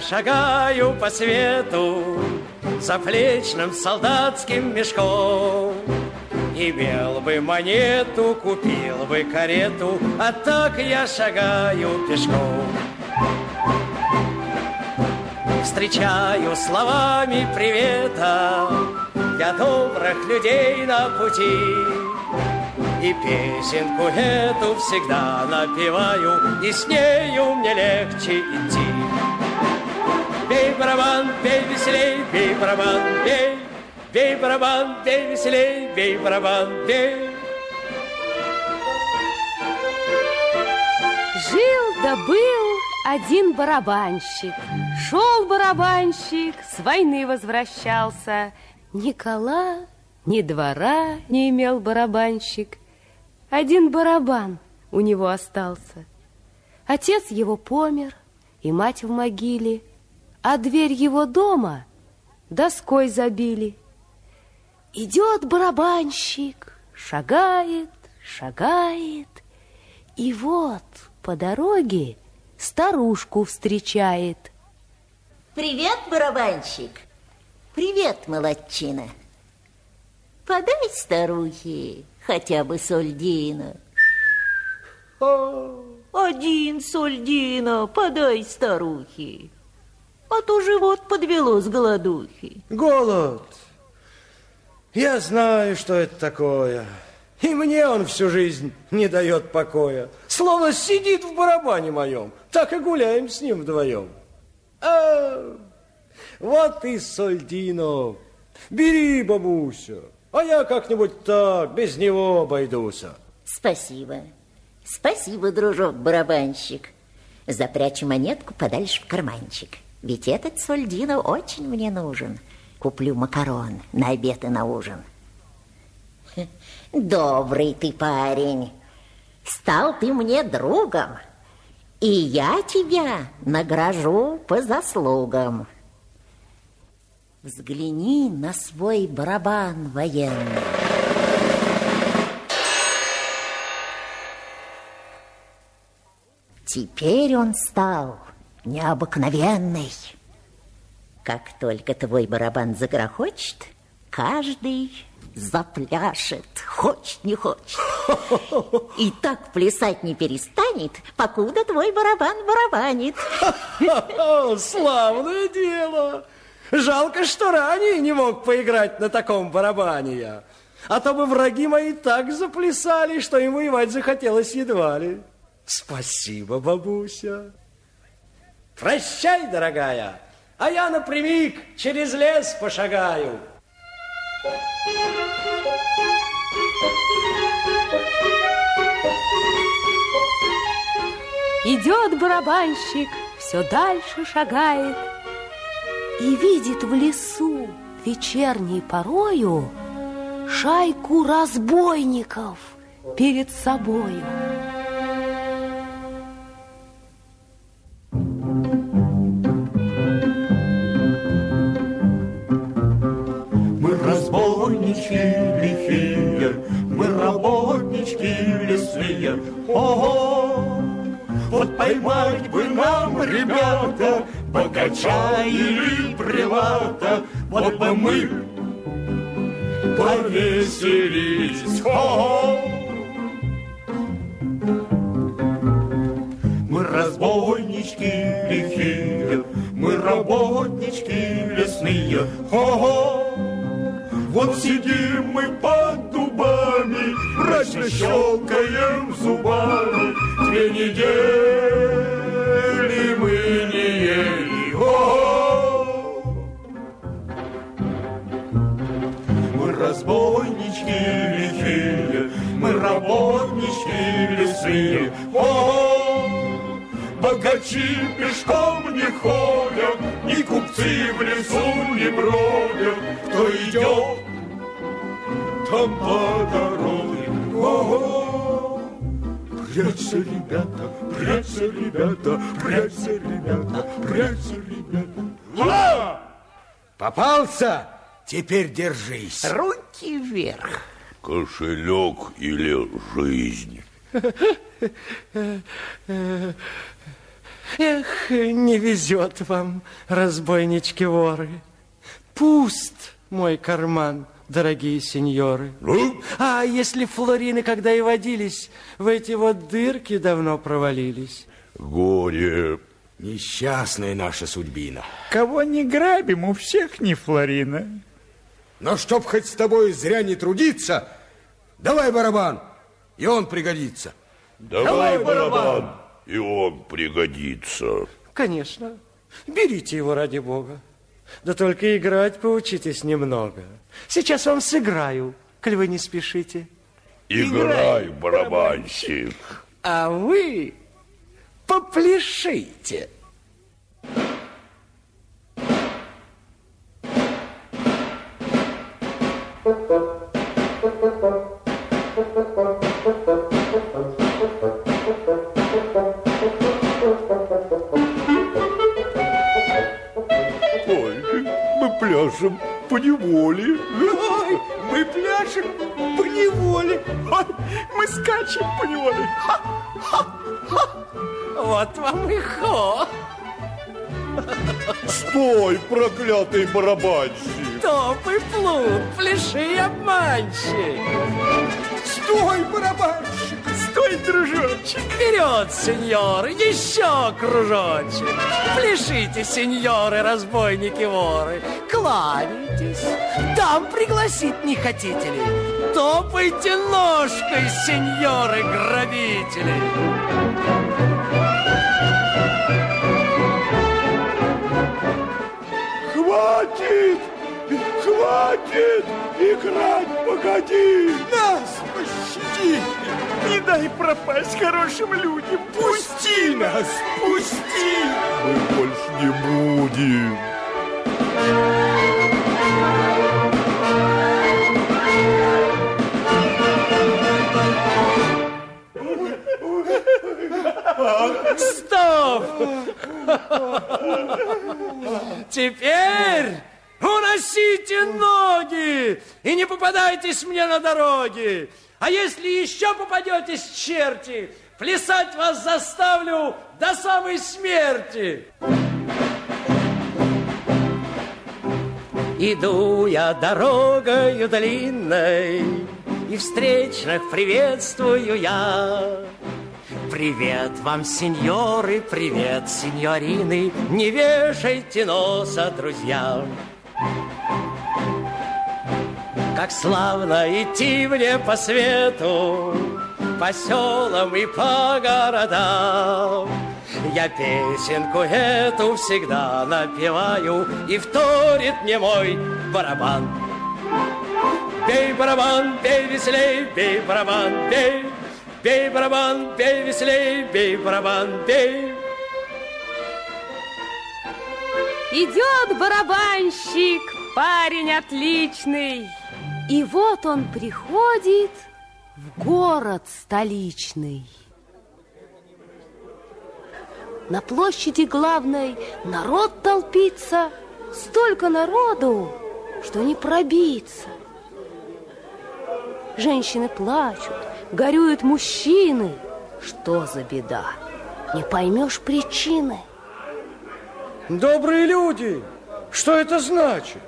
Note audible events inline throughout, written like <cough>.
шагаю по свету Заплечным солдатским мешком. Имел бы монету, купил бы карету А так я шагаю пешком. Встречаю словами привета Я добрых людей на пути. И песенку эту всегда напеваю И с нею мне легче идти барабан, бей веселей, бей барабан, бей Бей барабан, бей веселей, бей барабан, бей Жил да был один барабанщик. Шел барабанщик, с войны возвращался. Ни кола, ни двора не имел барабанщик. Один барабан у него остался. Отец его помер, и мать в могиле, а дверь его дома доской забили. Идет барабанщик, шагает, шагает, и вот по дороге старушку встречает. Привет, барабанщик. Привет, молодчина. Подай старухе хотя бы сольдина. Один сольдина подай старухе, а то живот подвело с голодухи. Голод. Я знаю, что это такое. И мне он всю жизнь не дает покоя. Словно сидит в барабане моем. Так и гуляем с ним вдвоем. А, вот и Сольдино. Бери, бабуся. А я как-нибудь так, без него обойдусь. Спасибо. Спасибо, дружок-барабанщик. Запрячу монетку подальше в карманчик. Ведь этот Сольдино очень мне нужен. Куплю макарон на обед и на ужин. <laughs> Добрый ты парень. Стал ты мне другом. И я тебя награжу по заслугам. Взгляни на свой барабан военный. Теперь он стал необыкновенный. Как только твой барабан загрохочет, каждый запляшет, хочет не хочет. <laughs> И так плясать не перестанет, покуда твой барабан барабанит. <laughs> Славное дело! Жалко, что ранее не мог поиграть на таком барабане я. А то бы враги мои так заплясали, что ему воевать захотелось едва ли. Спасибо, бабуся. Прощай, дорогая, а я напрямик через лес пошагаю. Идет барабанщик, все дальше шагает И видит в лесу вечерней порою Шайку разбойников перед собою. Поймать бы нам, ребята, богача или прилата, вот бы мы повеселились. Ого! Мы разбойнички лихие, мы работнички лесные. Ого! Вот сидим мы под дубами, мрачно щелкаем зубами. Две недели мы не ели. Ого! Мы разбойнички лихие, мы работнички лесные. Ого! Богачи пешком не ходят, Ни купцы в лесу не бродят. Кто идет, там по дороге. Ого! Прячься, ребята, прячься, ребята, прячься, ребята, прячься, ребята. А! Попался? Теперь держись. Руки вверх. Кошелек или жизнь? Эх, не везет вам, разбойнички-воры. Пуст мой карман, дорогие сеньоры. Ну? А если флорины, когда и водились, в эти вот дырки давно провалились? Горе. Несчастная наша судьбина. Кого не грабим, у всех не флорина. Но чтоб хоть с тобой зря не трудиться, давай барабан, и он пригодится. Давай, барабан, и он пригодится. Конечно. Берите его ради бога. Да только играть поучитесь немного. Сейчас вам сыграю, коль вы не спешите. Играй, барабанщик. А вы попляшите. Пляшем по неволе. Ой, мы пляшем по неволе. Ой, мы скачем по неволе. Вот вам и хо. Стой, проклятый барабанщик. Топы плут, пляши, обманщик. Стой, барабанщик, стой, дружочек. Вперед, сеньоры, еще кружочек. Пляшите, сеньоры, разбойники-воры. Кланяйтесь. Там пригласить не хотите ли? Топайте ножкой, сеньоры-грабители. Хватит! Хватит! Играть погоди! Нас пощади, не дай пропасть хорошим людям. Пусти нас, пусти. Мы больше не будем. Стоп! Теперь уносите ноги и не попадайтесь мне на дороге. А если еще попадетесь, черти, плясать вас заставлю до самой смерти. Иду я дорогою длинной, И встречных приветствую я. Привет вам, сеньоры, привет, сеньорины, Не вешайте носа, друзья. Как славно идти мне по свету, По селам и по городам. Я песенку эту всегда напеваю, И вторит мне мой барабан. Бей барабан, бей веселей, бей барабан, бей. Бей барабан, бей веселей, бей барабан, бей. Идет барабанщик, парень отличный. И вот он приходит в город столичный. На площади главной народ толпится, столько народу, что не пробиться. Женщины плачут, горюют мужчины. Что за беда? Не поймешь причины. Добрые люди, что это значит?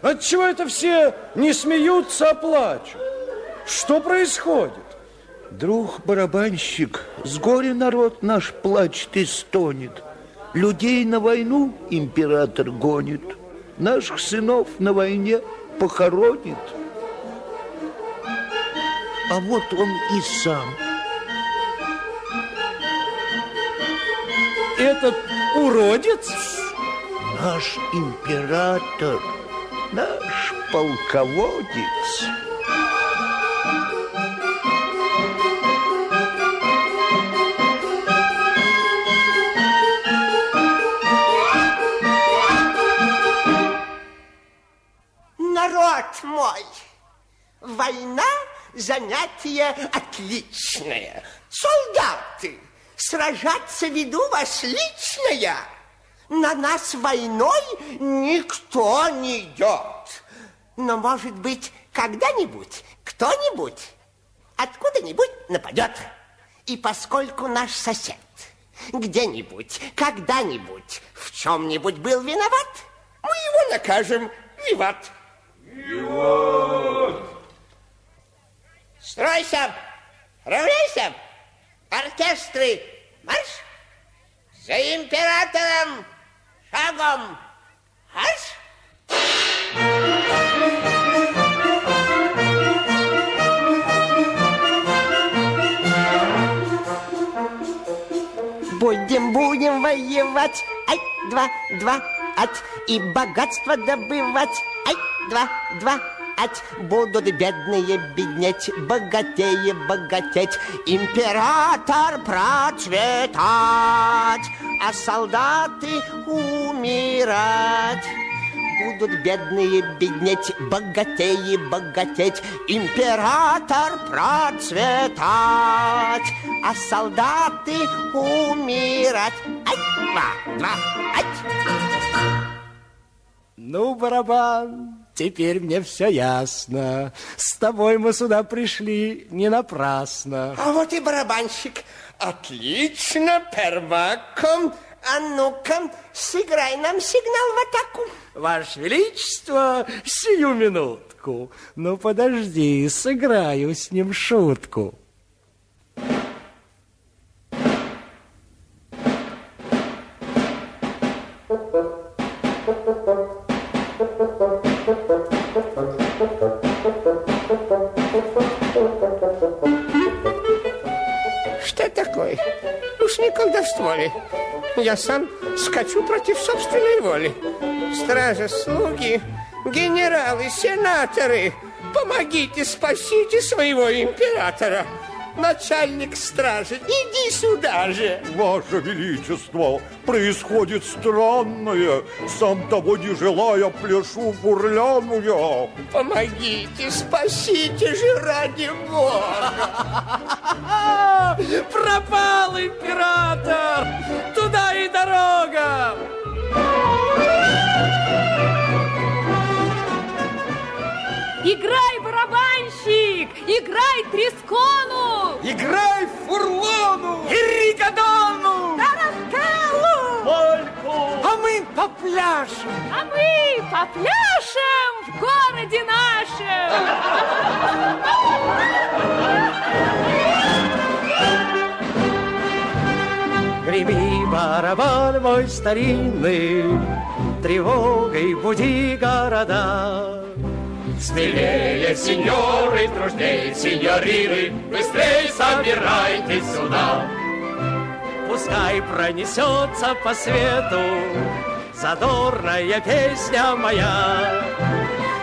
Отчего это все не смеются, а плачут? Что происходит? Друг барабанщик, с горя народ наш плачет и стонет. Людей на войну император гонит, наших сынов на войне похоронит. А вот он и сам. Этот уродец? Наш император, наш полководец. Занятие отличное. Солдаты, сражаться веду вас лично я. На нас войной никто не идет. Но, может быть, когда-нибудь кто-нибудь откуда-нибудь нападет. И поскольку наш сосед где-нибудь, когда-нибудь в чем-нибудь был виноват, мы его накажем. Виват. Виват. Стройся, равняйся. Оркестры, марш! За императором шагом! Марш! Будем, будем воевать. Ай, два, два, ать. И богатство добывать. Ай, два, два, ать. Будут бедные беднеть, богатее богатеть. Император процветать, а солдаты умирать будут бедные беднеть, богатеи богатеть, император процветать, а солдаты умирать. Ай, два, два, ай. Ну, барабан, теперь мне все ясно. С тобой мы сюда пришли не напрасно. А вот и барабанщик. Отлично, перваком. А ну-ка, сыграй нам сигнал в атаку. Ваше Величество, сию минутку. Ну, подожди, сыграю с ним шутку. Что <laughs> колдовство ли? Я сам скачу против собственной воли. Стражи, слуги, генералы, сенаторы, помогите, спасите своего императора. Начальник стражи, иди сюда же. Ваше Величество, происходит странное. Сам того не желая, пляшу бурляную. Помогите, спасите же ради Бога. <laughs> Пропал император! Туда и дорога! Играй, барабанщик! Играй трескону! Играй фурлону! И рикадону! Таракалу! Польку! А мы попляшем! А мы попляшем в городе нашем! Греби барабан мой старинный, Тревогой буди города. Смелее, сеньоры, дружнее, сеньорины, Быстрей собирайтесь сюда. Пускай пронесется по свету Задорная песня моя.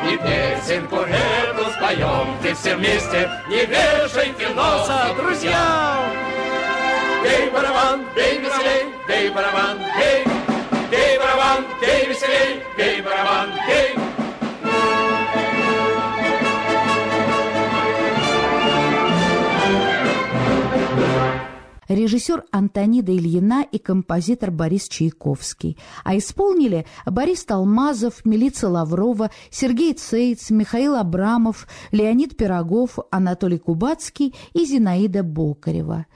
И песенку эту споемте все вместе, Не вешайте носа, друзья. Бей барабан, бей веселей, бей барабан, бей. Бей барабан, бей веселей, бей барабан, бей. Режиссер Антонида Ильина и композитор Борис Чайковский. А исполнили Борис Талмазов, Милица Лаврова, Сергей Цейц, Михаил Абрамов, Леонид Пирогов, Анатолий Кубацкий и Зинаида Бокарева.